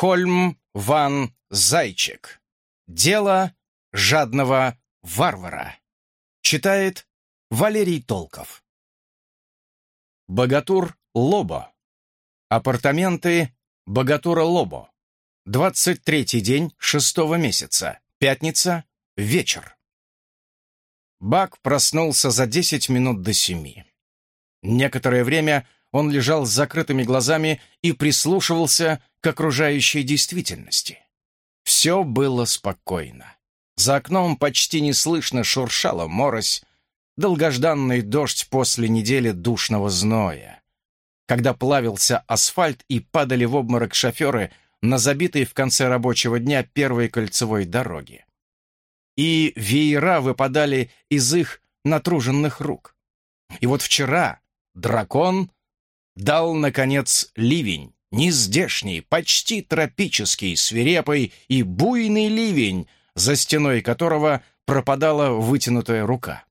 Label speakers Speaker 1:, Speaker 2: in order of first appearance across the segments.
Speaker 1: Хольм ван Зайчик. Дело жадного варвара. Читает Валерий Толков. Богатур Лобо. Апартаменты Богатура Лобо. 23-й день шестого месяца. Пятница. Вечер. Бак проснулся за 10 минут до семи. Некоторое время он лежал с закрытыми глазами и прислушивался к окружающей действительности. Все было спокойно. За окном почти неслышно шуршала морось, долгожданный дождь после недели душного зноя. Когда плавился асфальт и падали в обморок шоферы на забитой в конце рабочего дня первой кольцевой дороги. И веера выпадали из их натруженных рук. И вот вчера дракон дал, наконец, ливень, нездешний, почти тропический, свирепый и буйный ливень, за стеной которого пропадала вытянутая рука.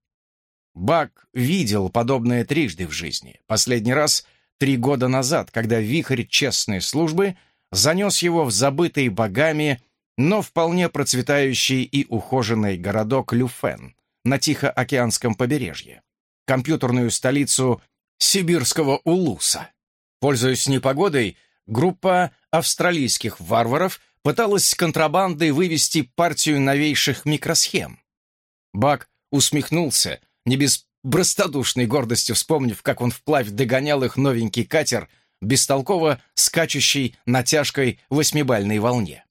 Speaker 1: Бак видел подобное трижды в жизни. Последний раз три года назад, когда вихрь честной службы занес его в забытый богами, но вполне процветающий и ухоженный городок Люфен на Тихоокеанском побережье, компьютерную столицу сибирского Улуса. Пользуясь непогодой, группа австралийских варваров пыталась контрабандой вывести партию новейших микросхем. Бак усмехнулся, не без простодушной гордостью вспомнив, как он вплавь догонял их новенький катер, бестолково скачущий натяжкой восьмибальной волне.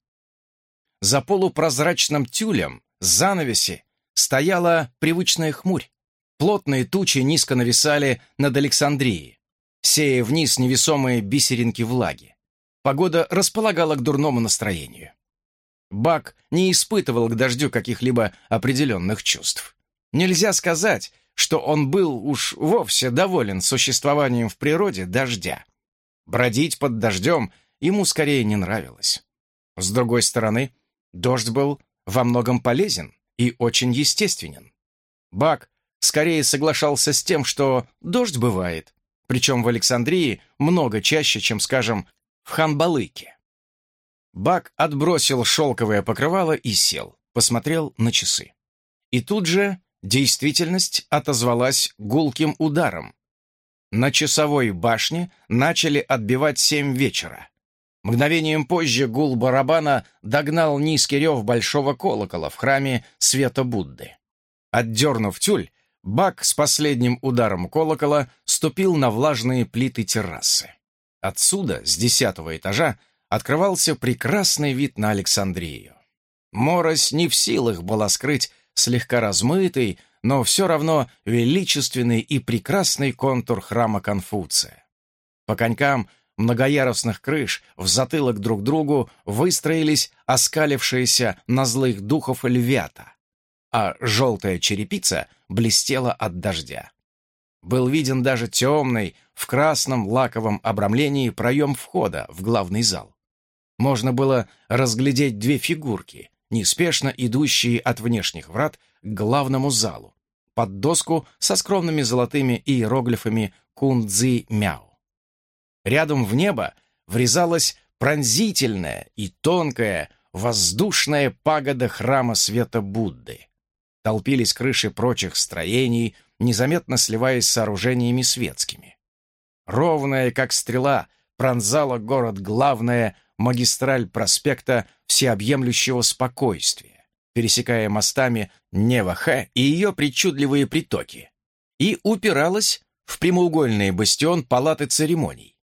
Speaker 1: За полупрозрачным тюлем, занавеси, стояла привычная хмурь. Плотные тучи низко нависали над Александрией, сея вниз невесомые бисеринки влаги. Погода располагала к дурному настроению. Бак не испытывал к дождю каких-либо определенных чувств. Нельзя сказать, что он был уж вовсе доволен существованием в природе дождя. Бродить под дождем ему скорее не нравилось. С другой стороны, дождь был во многом полезен и очень естественен. Бак скорее соглашался с тем, что дождь бывает, причем в Александрии много чаще, чем, скажем, в Ханбалыке. Бак отбросил шелковое покрывало и сел, посмотрел на часы. И тут же действительность отозвалась гулким ударом. На часовой башне начали отбивать семь вечера. Мгновением позже гул барабана догнал низкий рев большого колокола в храме Света Будды. Отдернув тюль, Бак с последним ударом колокола ступил на влажные плиты террасы. Отсюда, с десятого этажа, открывался прекрасный вид на Александрию. Морось не в силах была скрыть слегка размытый, но все равно величественный и прекрасный контур храма Конфуция. По конькам многоярусных крыш в затылок друг другу выстроились оскалившиеся на злых духов львята, а желтая черепица блестела от дождя. Был виден даже темный, в красном лаковом обрамлении проем входа в главный зал. Можно было разглядеть две фигурки, неспешно идущие от внешних врат к главному залу, под доску со скромными золотыми иероглифами «Кундзи-мяу». Рядом в небо врезалась пронзительная и тонкая воздушная пагода храма света Будды. Толпились крыши прочих строений, незаметно сливаясь с сооружениями светскими. Ровная, как стрела, пронзала город главная магистраль проспекта всеобъемлющего спокойствия, пересекая мостами Невахе и ее причудливые притоки, и упиралась в прямоугольный бастион палаты церемоний.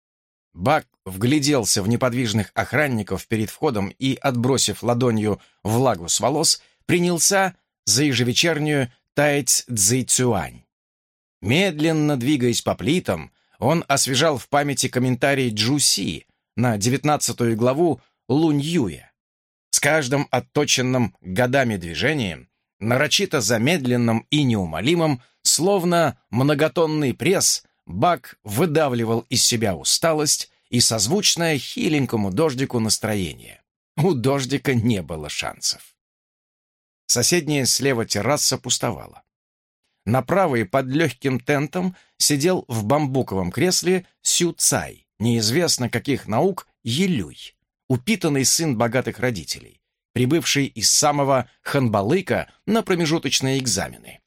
Speaker 1: Бак вгляделся в неподвижных охранников перед входом и, отбросив ладонью влагу с волос, принялся за ежевечернюю Тайц Цзэйцюань. Медленно двигаясь по плитам, он освежал в памяти комментарий Джуси на девятнадцатую главу Лунь-Юя. С каждым отточенным годами движением, нарочито замедленным и неумолимым, словно многотонный пресс, Бак выдавливал из себя усталость и созвучное хиленькому дождику настроение. У дождика не было шансов. Соседняя слева терраса пустовала. На правой под легким тентом сидел в бамбуковом кресле Сю Цай, неизвестно каких наук Елюй, упитанный сын богатых родителей, прибывший из самого Ханбалыка на промежуточные экзамены.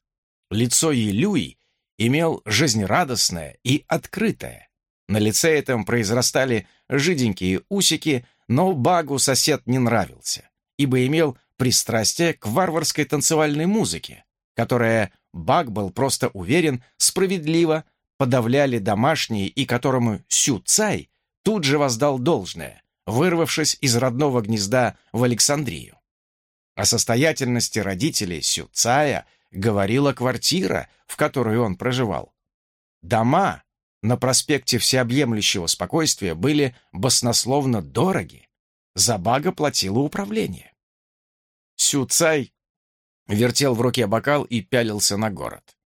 Speaker 1: Лицо Елюи имел жизнерадостное и открытое. На лице этом произрастали жиденькие усики, но Багу сосед не нравился, ибо имел пристрастие к варварской танцевальной музыке, которая, Баг был просто уверен, справедливо подавляли домашние и которому Сю Цай тут же воздал должное, вырвавшись из родного гнезда в Александрию. О состоятельности родителей Сю Цая говорила квартира, в которой он проживал. Дома на проспекте Всеобъемлющего Спокойствия были баснословно дороги. За Бага платило управление. Сю Цай вертел в руке бокал и пялился на город.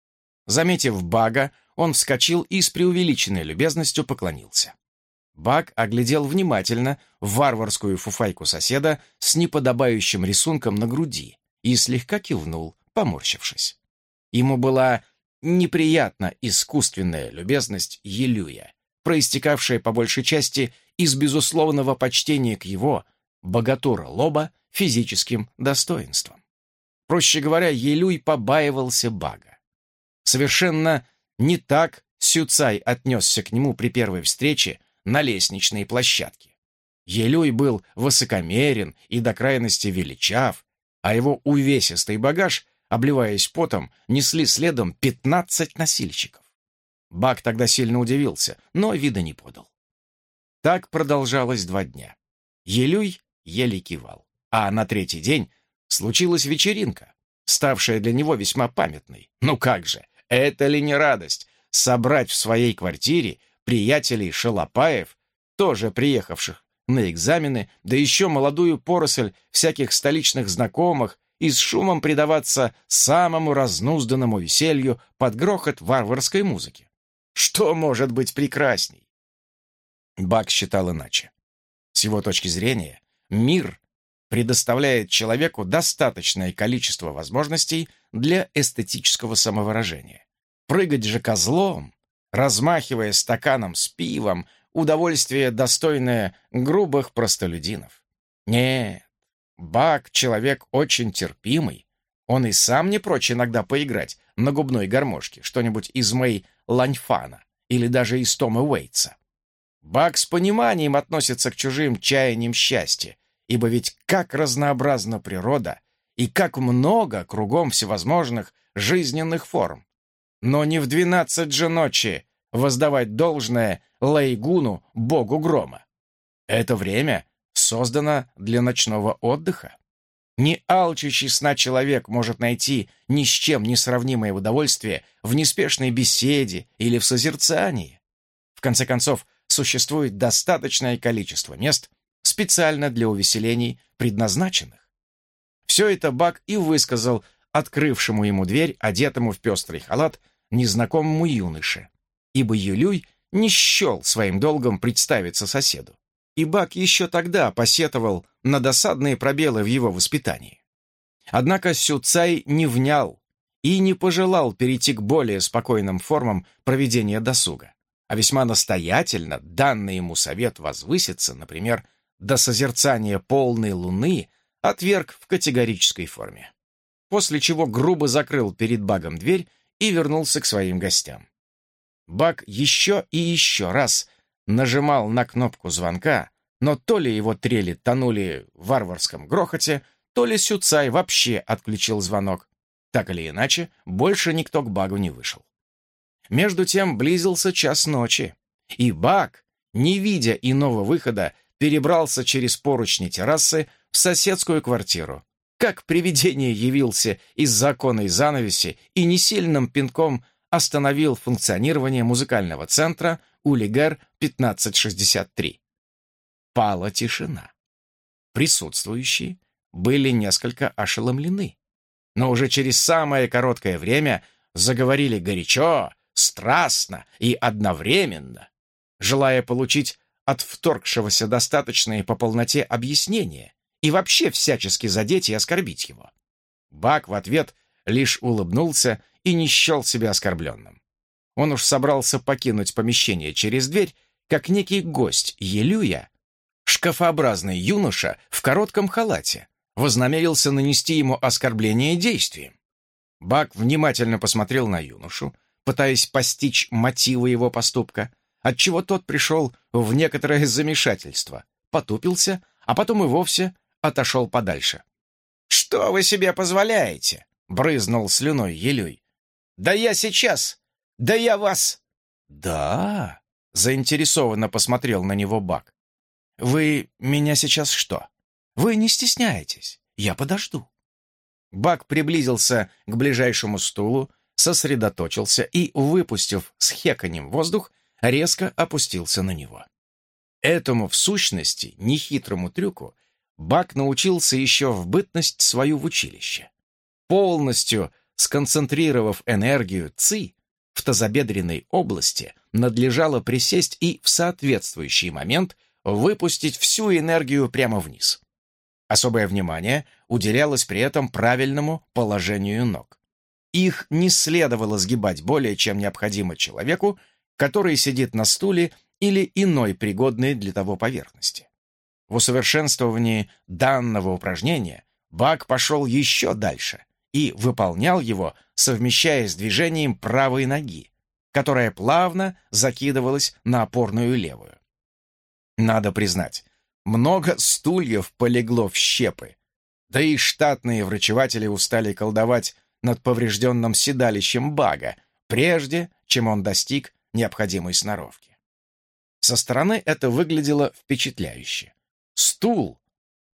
Speaker 1: Заметив Бага, он вскочил и с преувеличенной любезностью поклонился. Баг оглядел внимательно варварскую фуфайку соседа с неподобающим рисунком на груди и слегка кивнул, поморщившись. Ему была неприятна искусственная любезность Елюя, проистекавшая по большей части из безусловного почтения к его, богатура лоба, физическим достоинствам. Проще говоря, Елюй побаивался Бага. Совершенно не так Сюцай отнесся к нему при первой встрече на лестничной площадке. Елюй был высокомерен и до крайности величав, а его увесистый багаж, обливаясь потом, несли следом пятнадцать носильщиков. Бак тогда сильно удивился, но вида не подал. Так продолжалось два дня. Елюй еле кивал. А на третий день случилась вечеринка, ставшая для него весьма памятной. Ну как же, это ли не радость собрать в своей квартире приятелей Шалопаев, тоже приехавших на экзамены, да еще молодую поросль всяких столичных знакомых и с шумом предаваться самому разнузданному веселью под грохот варварской музыки. Что может быть прекрасней? Бак считал иначе. С его точки зрения, мир предоставляет человеку достаточное количество возможностей для эстетического самовыражения. Прыгать же козлом, размахивая стаканом с пивом, удовольствие, достойное грубых простолюдинов. Нет, Бак — человек очень терпимый. Он и сам не прочь иногда поиграть на губной гармошке, что-нибудь из Мэй Ланьфана или даже из Тома Уэйтса. Бак с пониманием относится к чужим чаяниям счастья, ибо ведь как разнообразна природа и как много кругом всевозможных жизненных форм. Но не в двенадцать же ночи воздавать должное Лейгуну, богу грома. Это время создано для ночного отдыха. Не алчущий сна человек может найти ни с чем не сравнимое удовольствие в неспешной беседе или в созерцании. В конце концов, существует достаточное количество мест, специально для увеселений предназначенных. Все это Бак и высказал открывшему ему дверь, одетому в пестрый халат, незнакомому юноше, ибо Юлюй не счел своим долгом представиться соседу. И Бак еще тогда посетовал на досадные пробелы в его воспитании. Однако Сюцай не внял и не пожелал перейти к более спокойным формам проведения досуга, а весьма настоятельно данный ему совет возвыситься, например, до созерцания полной луны отверг в категорической форме. После чего грубо закрыл перед Багом дверь и вернулся к своим гостям. Баг еще и еще раз нажимал на кнопку звонка, но то ли его трели тонули в варварском грохоте, то ли Сюцай вообще отключил звонок. Так или иначе, больше никто к Багу не вышел. Между тем близился час ночи, и Баг, не видя иного выхода, перебрался через поручни террасы в соседскую квартиру. Как привидение явился из законной занавеси и несильным пинком остановил функционирование музыкального центра Улигер 1563. Пала тишина. Присутствующие были несколько ошеломлены, но уже через самое короткое время заговорили горячо, страстно и одновременно, желая получить от вторгшегося достаточные по полноте объяснения и вообще всячески задеть и оскорбить его. Бак в ответ лишь улыбнулся и не счел себя оскорбленным. Он уж собрался покинуть помещение через дверь, как некий гость Елюя, шкафообразный юноша в коротком халате вознамерился нанести ему оскорбление действием. Бак внимательно посмотрел на юношу, пытаясь постичь мотивы его поступка, отчего тот пришел в некоторое замешательство, потупился, а потом и вовсе отошел подальше. «Что вы себе позволяете?» — брызнул слюной Елюй. «Да я сейчас! Да я вас!» «Да?» — заинтересованно посмотрел на него Бак. «Вы меня сейчас что? Вы не стесняетесь? Я подожду». Бак приблизился к ближайшему стулу, сосредоточился и, выпустив с хеканем воздух, резко опустился на него. Этому, в сущности, нехитрому трюку Бак научился еще в бытность свою в училище. Полностью сконцентрировав энергию ЦИ в тазобедренной области, надлежало присесть и в соответствующий момент выпустить всю энергию прямо вниз. Особое внимание уделялось при этом правильному положению ног. Их не следовало сгибать более, чем необходимо человеку, который сидит на стуле или иной пригодной для того поверхности. В усовершенствовании данного упражнения Бак пошел еще дальше и выполнял его, совмещая с движением правой ноги, которая плавно закидывалась на опорную левую. Надо признать, много стульев полегло в щепы, да и штатные врачеватели устали колдовать над поврежденным седалищем Бага, прежде чем он достиг необходимой сноровки. Со стороны это выглядело впечатляюще. Стул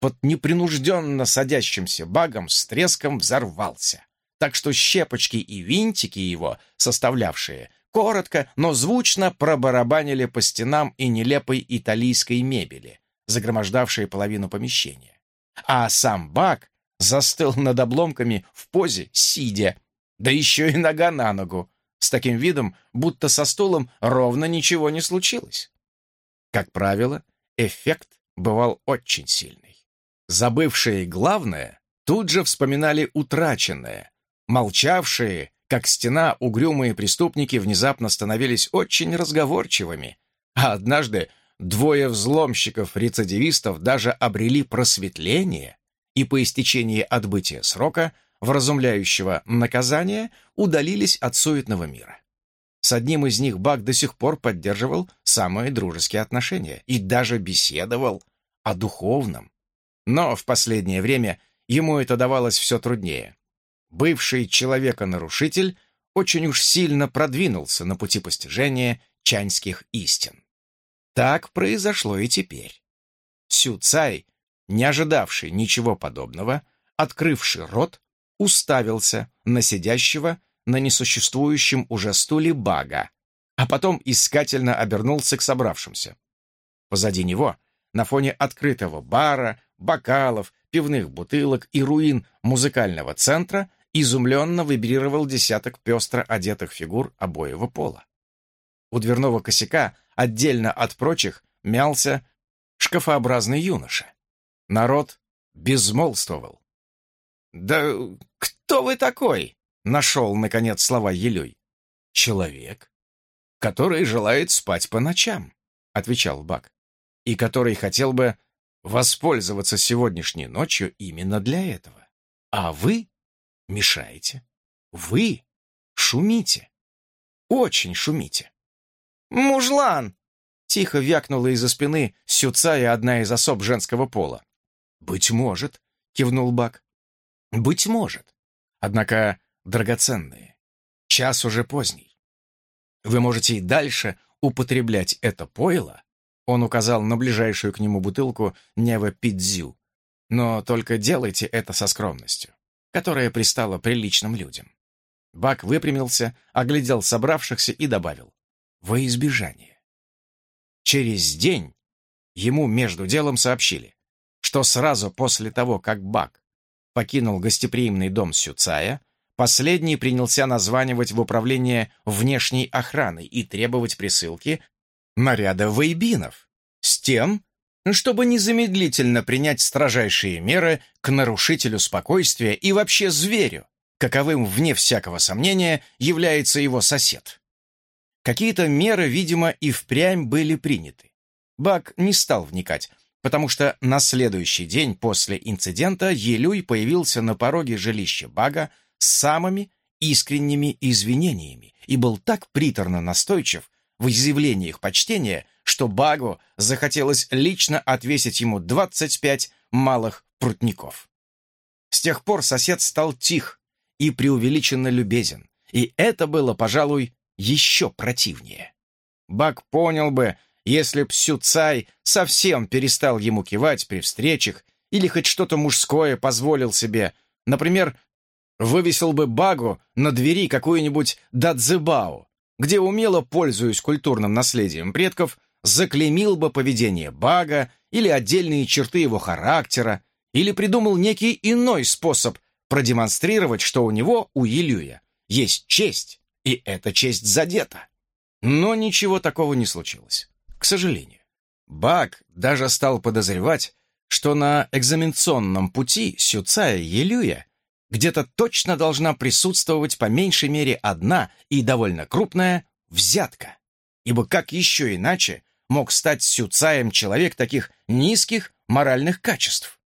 Speaker 1: под непринужденно садящимся багом с треском взорвался, так что щепочки и винтики его, составлявшие, коротко, но звучно пробарабанили по стенам и нелепой италийской мебели, загромождавшей половину помещения. А сам баг застыл над обломками в позе сидя, да еще и нога на ногу, с таким видом, будто со стулом ровно ничего не случилось. Как правило, эффект бывал очень сильный. Забывшие главное тут же вспоминали утраченное. Молчавшие, как стена, угрюмые преступники внезапно становились очень разговорчивыми, а однажды двое взломщиков-рецидивистов даже обрели просветление и по истечении отбытия срока, вразумляющего наказания, удалились от суетного мира. С одним из них Бак до сих пор поддерживал самые дружеские отношения и даже беседовал о духовном. Но в последнее время ему это давалось все труднее. Бывший человека-нарушитель очень уж сильно продвинулся на пути постижения чаньских истин. Так произошло и теперь. Сю Цай, не ожидавший ничего подобного, открывший рот, уставился на сидящего на несуществующем уже стуле бага, а потом искательно обернулся к собравшимся. Позади него, на фоне открытого бара, бокалов, пивных бутылок и руин музыкального центра, изумленно вибрировал десяток пестро одетых фигур обоего пола. У дверного косяка, отдельно от прочих, мялся шкафообразный юноша. Народ безмолвствовал. «Да кто вы такой?» — нашел, наконец, слова Елюй. «Человек, который желает спать по ночам», — отвечал Бак, «и который хотел бы воспользоваться сегодняшней ночью именно для этого. А вы мешаете. Вы шумите. Очень шумите». «Мужлан!» — тихо вякнула из-за спины Сюцая одна из особ женского пола. «Быть может», — кивнул Бак. «Быть может. Однако драгоценные. Час уже поздний. Вы можете и дальше употреблять это пойло, он указал на ближайшую к нему бутылку Нева Пидзю, но только делайте это со скромностью, которая пристала приличным людям. Бак выпрямился, оглядел собравшихся и добавил «Во избежание». Через день ему между делом сообщили, что сразу после того, как Бак покинул гостеприимный дом Сюцая, последний принялся названивать в управление внешней охраны и требовать присылки наряда вейбинов с тем, чтобы незамедлительно принять строжайшие меры к нарушителю спокойствия и вообще зверю, каковым, вне всякого сомнения, является его сосед. Какие-то меры, видимо, и впрямь были приняты. Бак не стал вникать, потому что на следующий день после инцидента Елюй появился на пороге жилища Бага с самыми искренними извинениями и был так приторно настойчив в изъявлениях почтения, что Багу захотелось лично отвесить ему 25 малых прутников. С тех пор сосед стал тих и преувеличенно любезен, и это было, пожалуй, еще противнее. Баг понял бы, если б Сюцай совсем перестал ему кивать при встречах или хоть что-то мужское позволил себе, например, вывесил бы Багу на двери какую-нибудь дадзебао, где умело пользуясь культурным наследием предков, заклеймил бы поведение Бага или отдельные черты его характера, или придумал некий иной способ продемонстрировать, что у него, у Илюя, есть честь, и эта честь задета. Но ничего такого не случилось, к сожалению. Баг даже стал подозревать, что на экзаменационном пути Сюцая Елюя где-то точно должна присутствовать по меньшей мере одна и довольно крупная взятка. Ибо как еще иначе мог стать Сюцаем человек таких низких моральных качеств?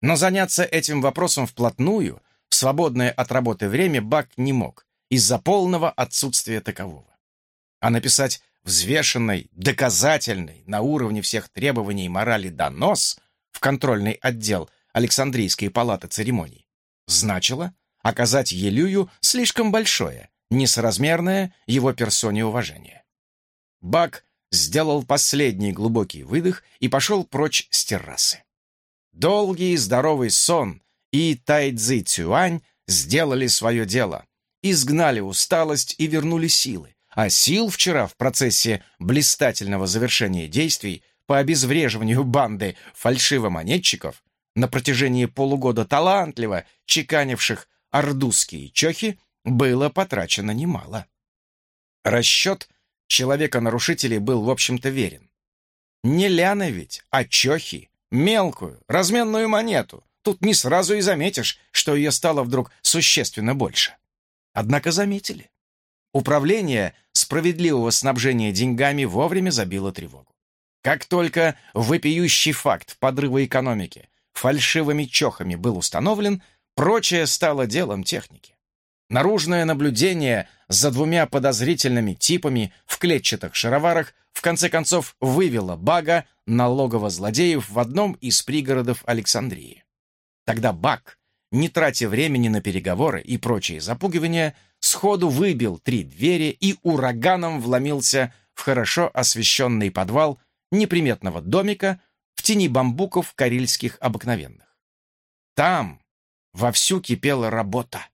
Speaker 1: Но заняться этим вопросом вплотную, в свободное от работы время, Бак не мог, из-за полного отсутствия такового. А написать взвешенный, доказательный, на уровне всех требований морали донос в контрольный отдел Александрийской палаты церемоний значило оказать Елюю слишком большое, несоразмерное его персоне уважение. Бак сделал последний глубокий выдох и пошел прочь с террасы. Долгий здоровый сон и Тайцзи Цюань сделали свое дело, изгнали усталость и вернули силы, а сил вчера в процессе блистательного завершения действий по обезвреживанию банды фальшивомонетчиков на протяжении полугода талантливо чеканивших ордузские чехи, было потрачено немало. Расчет человека-нарушителей был, в общем-то, верен. Не ляна ведь, а чехи, мелкую, разменную монету. Тут не сразу и заметишь, что ее стало вдруг существенно больше. Однако заметили. Управление справедливого снабжения деньгами вовремя забило тревогу. Как только вопиющий факт подрыва экономики фальшивыми чохами был установлен, прочее стало делом техники. Наружное наблюдение за двумя подозрительными типами в клетчатых шароварах в конце концов вывело Бага на логово злодеев в одном из пригородов Александрии. Тогда Баг, не тратя времени на переговоры и прочие запугивания, сходу выбил три двери и ураганом вломился в хорошо освещенный подвал неприметного домика в тени бамбуков карельских обыкновенных. Там вовсю кипела работа.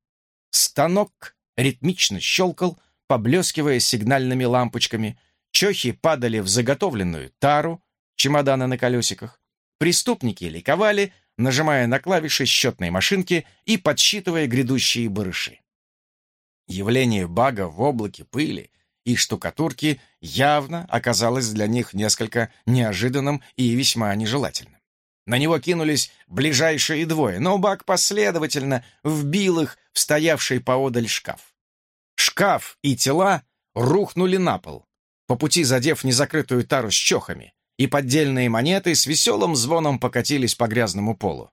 Speaker 1: Станок ритмично щелкал, поблескивая сигнальными лампочками, чохи падали в заготовленную тару, чемоданы на колесиках, преступники ликовали, нажимая на клавиши счетной машинки и подсчитывая грядущие барыши. Явление бага в облаке пыли и штукатурки явно оказалось для них несколько неожиданным и весьма нежелательным. На него кинулись ближайшие двое, но Бак последовательно вбил их в стоявший поодаль шкаф. Шкаф и тела рухнули на пол, по пути задев незакрытую тару с чохами, и поддельные монеты с веселым звоном покатились по грязному полу.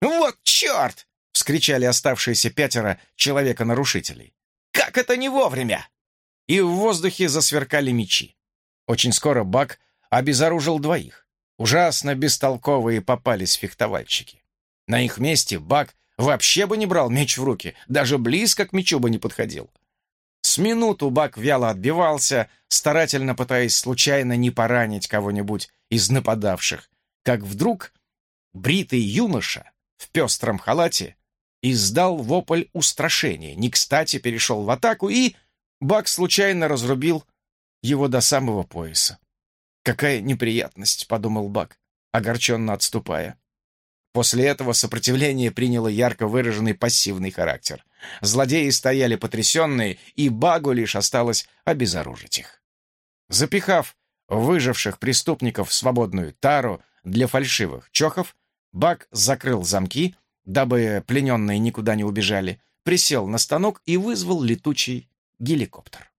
Speaker 1: «Вот черт!» — вскричали оставшиеся пятеро человека-нарушителей. «Как это не вовремя!» И в воздухе засверкали мечи. Очень скоро Бак обезоружил двоих. Ужасно бестолковые попались фехтовальщики. На их месте Бак вообще бы не брал меч в руки, даже близко к мечу бы не подходил. С минуту Бак вяло отбивался, старательно пытаясь случайно не поранить кого-нибудь из нападавших, как вдруг бритый юноша в пестром халате издал вопль устрашения, не кстати перешел в атаку, и Бак случайно разрубил его до самого пояса. «Какая неприятность», — подумал Бак, огорченно отступая. После этого сопротивление приняло ярко выраженный пассивный характер. Злодеи стояли потрясенные, и Багу лишь осталось обезоружить их. Запихав выживших преступников в свободную тару для фальшивых чохов, Баг закрыл замки, дабы плененные никуда не убежали, присел на станок и вызвал летучий геликоптер.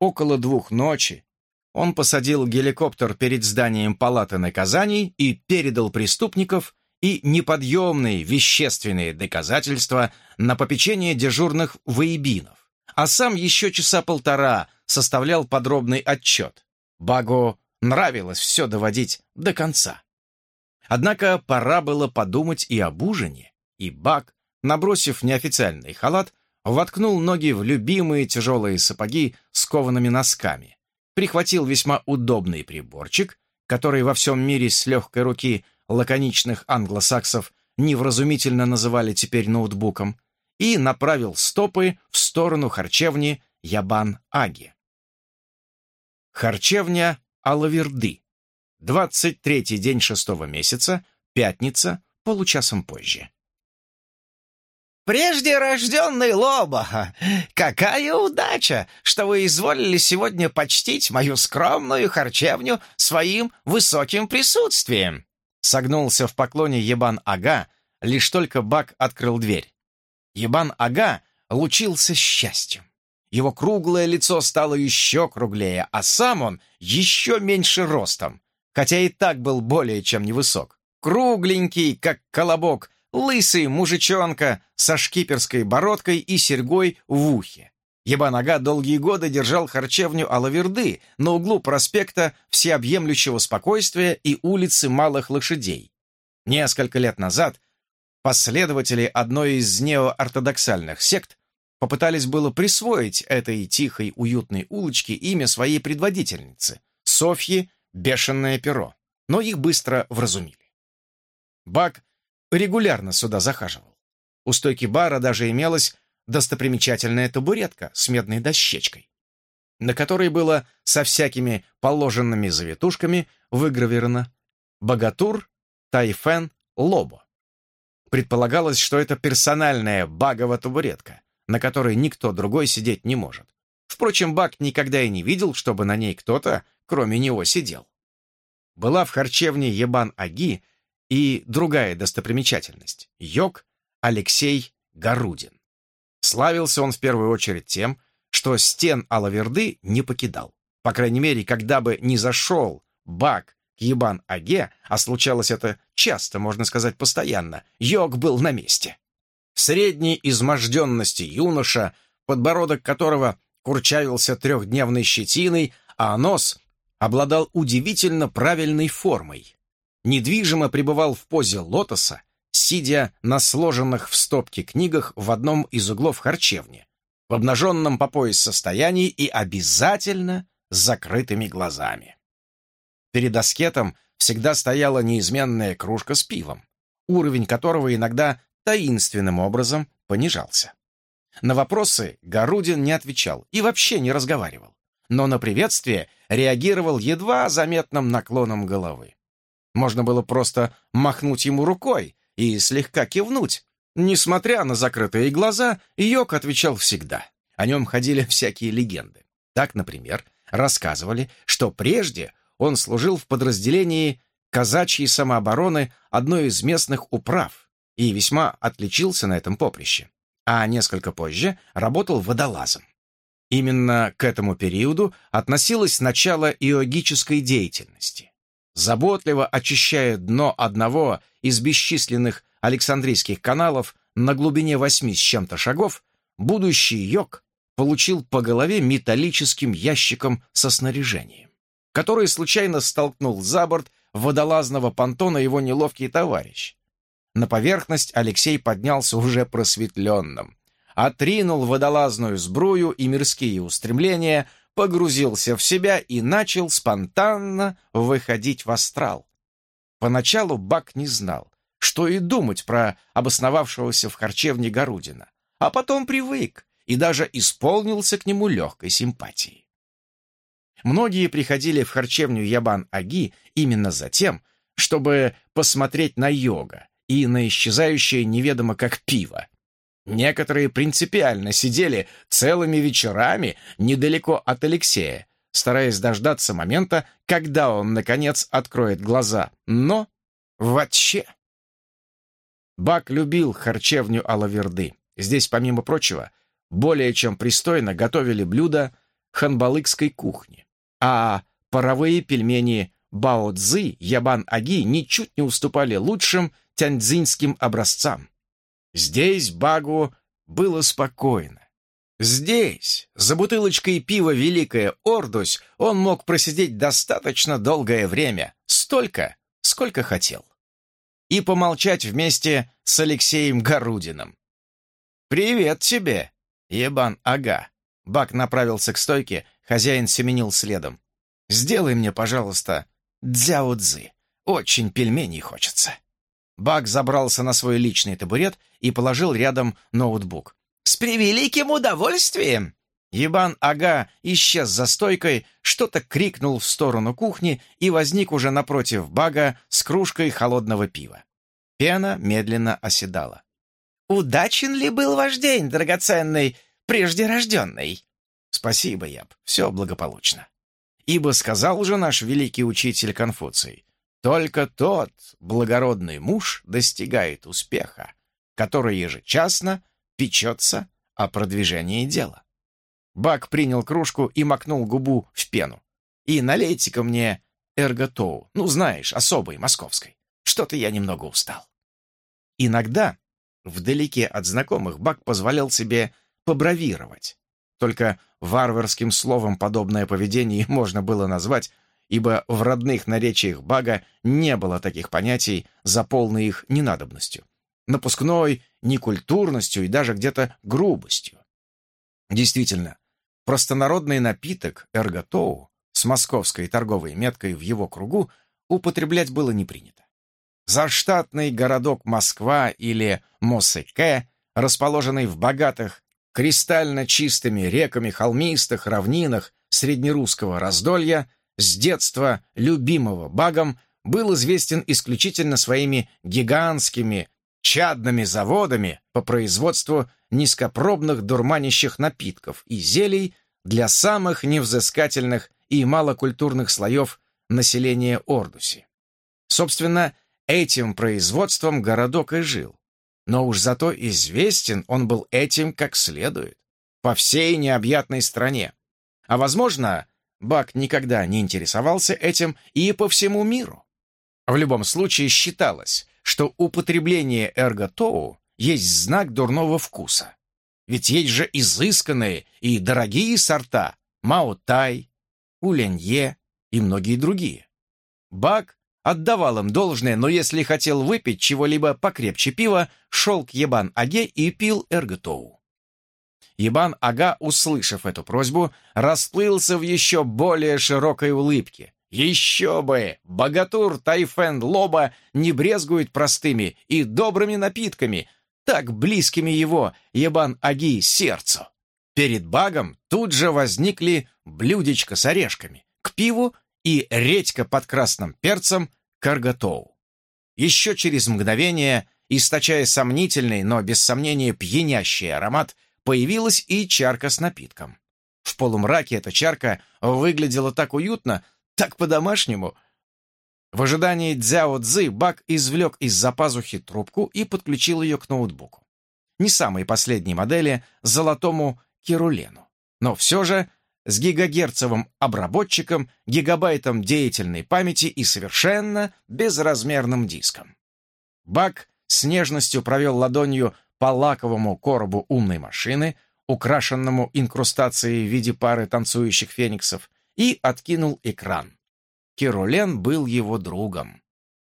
Speaker 1: Около двух ночи он посадил геликоптер перед зданием палаты наказаний и передал преступников и неподъемные вещественные доказательства на попечение дежурных воебинов, а сам еще часа полтора составлял подробный отчет. Багу нравилось все доводить до конца. Однако пора было подумать и об ужине, и Баг, набросив неофициальный халат, воткнул ноги в любимые тяжелые сапоги с коваными носками, прихватил весьма удобный приборчик, который во всем мире с легкой руки лаконичных англосаксов невразумительно называли теперь ноутбуком, и направил стопы в сторону харчевни Ябан-Аги. Харчевня Алаверды. 23-й день шестого месяца, пятница, получасом позже.
Speaker 2: «Прежде рожденный Лоба, какая удача, что вы изволили сегодня почтить мою скромную харчевню своим высоким присутствием!» Согнулся в поклоне Ебан-ага, лишь только Бак открыл дверь. Ебан-ага лучился счастьем. Его круглое лицо стало еще круглее, а сам он еще меньше ростом, хотя и так был более чем невысок. Кругленький, как колобок, лысый мужичонка со шкиперской бородкой и серьгой в ухе. Ебанага долгие годы держал харчевню Алаверды на углу проспекта Всеобъемлющего спокойствия и улицы Малых Лошадей. Несколько лет назад последователи одной из неоортодоксальных сект попытались было присвоить этой тихой, уютной улочке имя своей предводительницы — Софьи Бешеное Перо, но их быстро вразумили. Бак регулярно сюда захаживал. У стойки бара даже имелась достопримечательная табуретка с медной дощечкой, на которой было со всякими положенными завитушками выгравировано «Богатур Тайфен Лобо». Предполагалось, что это персональная багова табуретка, на которой никто другой сидеть не может. Впрочем, Бак никогда и не видел, чтобы на ней кто-то, кроме него, сидел. Была в харчевне Ебан-Аги и другая достопримечательность — Йог Алексей Гарудин. Славился он в первую очередь тем, что стен Алаверды не покидал. По крайней мере, когда бы не зашел Бак к Ебан-Аге, а случалось это часто, можно сказать, постоянно, Йог был на месте. Средней изможденности юноша, подбородок которого курчавился трехдневной щетиной, а нос обладал удивительно правильной формой недвижимо пребывал в позе лотоса, сидя на сложенных в стопке книгах в одном из углов харчевни, в обнаженном по пояс состоянии и обязательно с закрытыми глазами. Перед аскетом всегда стояла неизменная кружка с пивом, уровень которого иногда таинственным образом понижался. На вопросы Гарудин не отвечал и вообще не разговаривал, но на приветствие реагировал едва заметным наклоном головы. Можно было просто махнуть ему рукой и слегка кивнуть. Несмотря на закрытые глаза, Йок отвечал всегда. О нем ходили всякие легенды. Так, например, рассказывали, что прежде он служил в подразделении казачьей самообороны одной из местных управ и весьма отличился на этом поприще, а несколько позже работал водолазом. Именно к этому периоду относилось начало иогической деятельности заботливо очищая дно одного из бесчисленных Александрийских каналов на глубине восьми с чем-то шагов, будущий йог получил по голове металлическим ящиком со снаряжением, который случайно столкнул за борт водолазного понтона его неловкий товарищ. На поверхность Алексей поднялся уже просветленным, отринул водолазную сбрую и мирские устремления, погрузился в себя и начал спонтанно выходить в астрал. Поначалу Бак не знал, что и думать про обосновавшегося в харчевне Горудина, а потом привык и даже исполнился к нему легкой симпатией. Многие приходили в харчевню Ябан-Аги именно за тем, чтобы посмотреть на йога и на исчезающее неведомо как пиво, Некоторые принципиально сидели целыми вечерами недалеко от Алексея, стараясь дождаться момента, когда он, наконец, откроет глаза. Но вообще... Бак любил харчевню Алаверды. Здесь, помимо прочего, более чем пристойно готовили блюда ханбалыкской кухни. А
Speaker 1: паровые пельмени Бао Цзы Ябан Аги ничуть не уступали лучшим тяньцзинским образцам. Здесь Багу было спокойно. Здесь, за бутылочкой пива «Великая Ордусь», он мог просидеть достаточно долгое время, столько, сколько хотел. И помолчать вместе с Алексеем Горудиным. «Привет тебе, Ебан Ага!» Бак направился к стойке, хозяин семенил следом. «Сделай мне, пожалуйста, дзяо-дзы. Очень пельменей хочется». Бак забрался на свой личный табурет и положил рядом ноутбук. «С превеликим удовольствием!» Ебан Ага исчез за стойкой, что-то крикнул в сторону кухни и возник уже напротив Бага с кружкой холодного пива. Пена медленно оседала. «Удачен ли был ваш день, драгоценный, прежде рожденный?» «Спасибо, Яб, все благополучно. Ибо сказал же наш великий учитель Конфуций, только тот благородный муж достигает успеха, который ежечасно печется о продвижении дела. Бак принял кружку и макнул губу в пену. «И налейте-ка мне эрготоу, ну, знаешь, особой, московской. Что-то я немного устал». Иногда, вдалеке от знакомых, Бак позволял себе побравировать. Только варварским словом подобное поведение можно было назвать, ибо в родных наречиях Бага не было таких понятий за полной их ненадобностью напускной некультурностью и даже где-то грубостью. Действительно, простонародный напиток эрготоу с московской торговой меткой в его кругу употреблять было не принято. Заштатный городок Москва или Мосеке, расположенный в богатых, кристально чистыми реками холмистых равнинах среднерусского раздолья, с детства любимого багом, был известен исключительно своими гигантскими чадными заводами по производству низкопробных дурманящих напитков и зелий для самых невзыскательных и малокультурных слоев населения Ордуси. Собственно, этим производством городок и жил. Но уж зато известен он был этим как следует, по всей необъятной стране. А, возможно, Бак никогда не интересовался этим и по всему миру. В любом случае считалось, что употребление эрготоу есть знак дурного вкуса. Ведь есть же изысканные и дорогие сорта Маотай, Улянье и многие другие. Бак отдавал им должное, но если хотел выпить чего-либо покрепче пива, шел к Ебан-Аге и пил эрготоу. Ебан-Ага, услышав эту просьбу, расплылся в еще более широкой улыбке, еще бы! Богатур Тайфен Лоба не брезгует простыми и добрыми напитками, так близкими его, Ебан Аги, сердцу. Перед багом тут же возникли блюдечко с орешками, к пиву и редька под красным перцем карготоу. Еще через мгновение, источая сомнительный, но без сомнения пьянящий аромат, появилась и чарка с напитком. В полумраке эта чарка выглядела так уютно, так по-домашнему. В ожидании Дзяо Цзы Бак извлек из-за пазухи трубку и подключил ее к ноутбуку. Не самой последней модели золотому Кирулену, но все же с гигагерцовым обработчиком, гигабайтом деятельной памяти и совершенно безразмерным диском. Бак с нежностью провел ладонью по лаковому коробу умной машины, украшенному инкрустацией в виде пары танцующих фениксов, и откинул экран. Кирулен был его другом.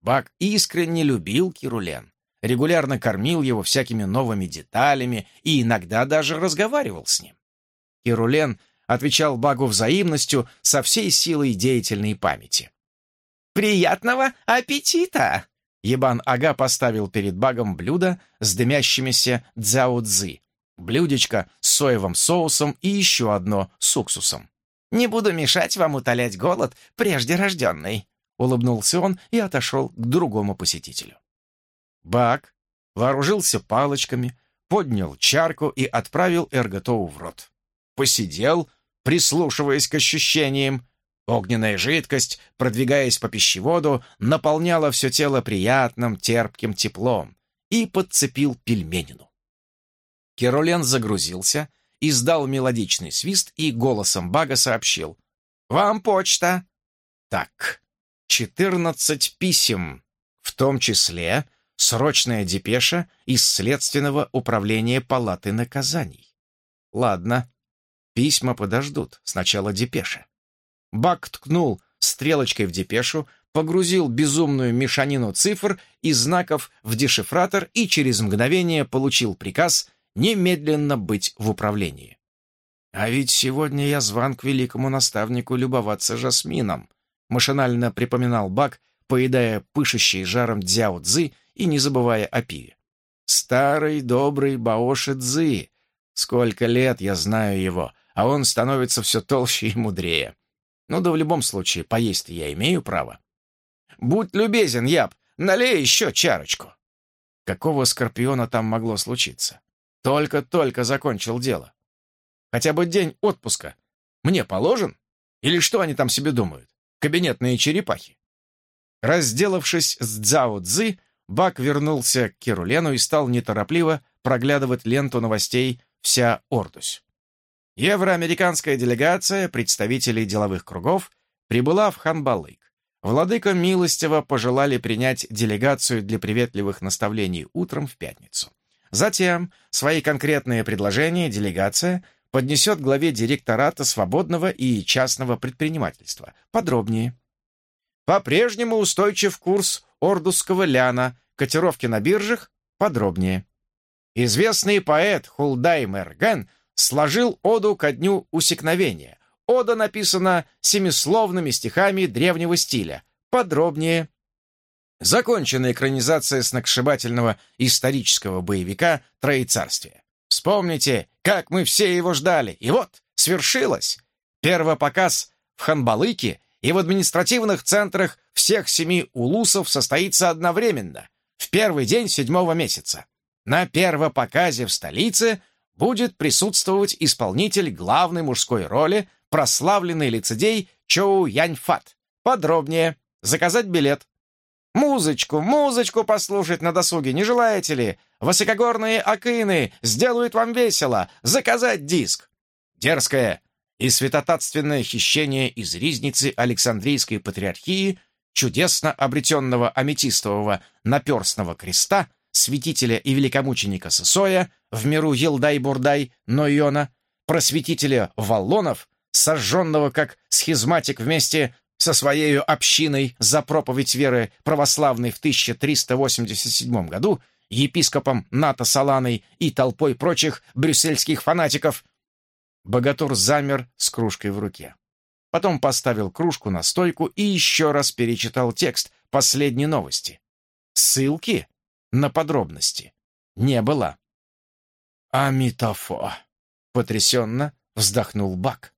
Speaker 1: Бак искренне любил Кирулен, регулярно кормил его всякими новыми деталями и иногда даже разговаривал с ним. Кирулен отвечал Багу взаимностью со всей силой деятельной памяти. «Приятного аппетита!» Ебан Ага поставил перед Багом блюдо с дымящимися дзяо-дзы, блюдечко с соевым соусом и еще одно с уксусом. Не буду мешать вам утолять голод, прежде рожденный», — улыбнулся он и отошел к другому посетителю. Бак вооружился палочками, поднял чарку и отправил Эрготоу в рот. Посидел, прислушиваясь к ощущениям. Огненная жидкость, продвигаясь по пищеводу, наполняла все тело приятным терпким теплом и подцепил пельменину. Керолен загрузился — издал мелодичный свист и голосом Бага сообщил. «Вам почта! Так, четырнадцать писем, в том числе срочная депеша из Следственного управления Палаты наказаний. Ладно, письма подождут, сначала депеша. Бак ткнул стрелочкой в депешу, погрузил безумную мешанину цифр и знаков в дешифратор и через мгновение получил приказ немедленно быть в управлении. «А ведь сегодня я зван к великому наставнику любоваться Жасмином», машинально припоминал Бак, поедая пышущий жаром дзяо цзы и не забывая о пиве. «Старый добрый Баоши Цзы! Сколько лет я знаю его, а он становится все толще и мудрее. Ну да в любом случае, поесть-то я имею право. Будь любезен, Яб, налей еще чарочку. Какого скорпиона там могло случиться? Только-только закончил дело. Хотя бы день отпуска. Мне положен? Или что они там себе думают? Кабинетные черепахи. Разделавшись с Цзао Цзы, Бак вернулся к Керулену и стал неторопливо проглядывать ленту новостей «Вся Ордусь». Евроамериканская делегация представителей деловых кругов прибыла в Ханбалык. Владыка милостиво пожелали принять делегацию для приветливых наставлений утром в пятницу. Затем свои конкретные предложения делегация поднесет главе директората свободного и частного предпринимательства. Подробнее. По-прежнему устойчив курс ордусского ляна, котировки на биржах подробнее. Известный поэт Хулдай Мерген сложил оду ко дню усекновения. Ода написана семисловными стихами древнего стиля. Подробнее. Закончена экранизация сногсшибательного исторического боевика «Троецарствие». Вспомните, как мы все его ждали. И вот, свершилось. Первопоказ в Ханбалыке и в административных центрах всех семи улусов состоится одновременно, в первый день седьмого месяца. На первопоказе в столице будет присутствовать исполнитель главной мужской роли, прославленный лицедей Чоу Яньфат. Подробнее. Заказать билет. Музычку, музычку послушать на досуге не желаете ли? Высокогорные акины сделают вам весело. Заказать диск. Дерзкое и святотатственное хищение из ризницы Александрийской патриархии, чудесно обретенного аметистового наперстного креста, святителя и великомученика Сысоя, в миру Елдай-Бурдай Нойона, просветителя Валлонов, сожженного как схизматик вместе со своей общиной за проповедь веры православной в 1387 году, епископом Ната Саланой и толпой прочих брюссельских фанатиков, Богатур замер с кружкой в руке. Потом поставил кружку на стойку и еще раз перечитал текст последней новости. Ссылки на подробности не было. «Амитофо!» — потрясенно вздохнул Бак.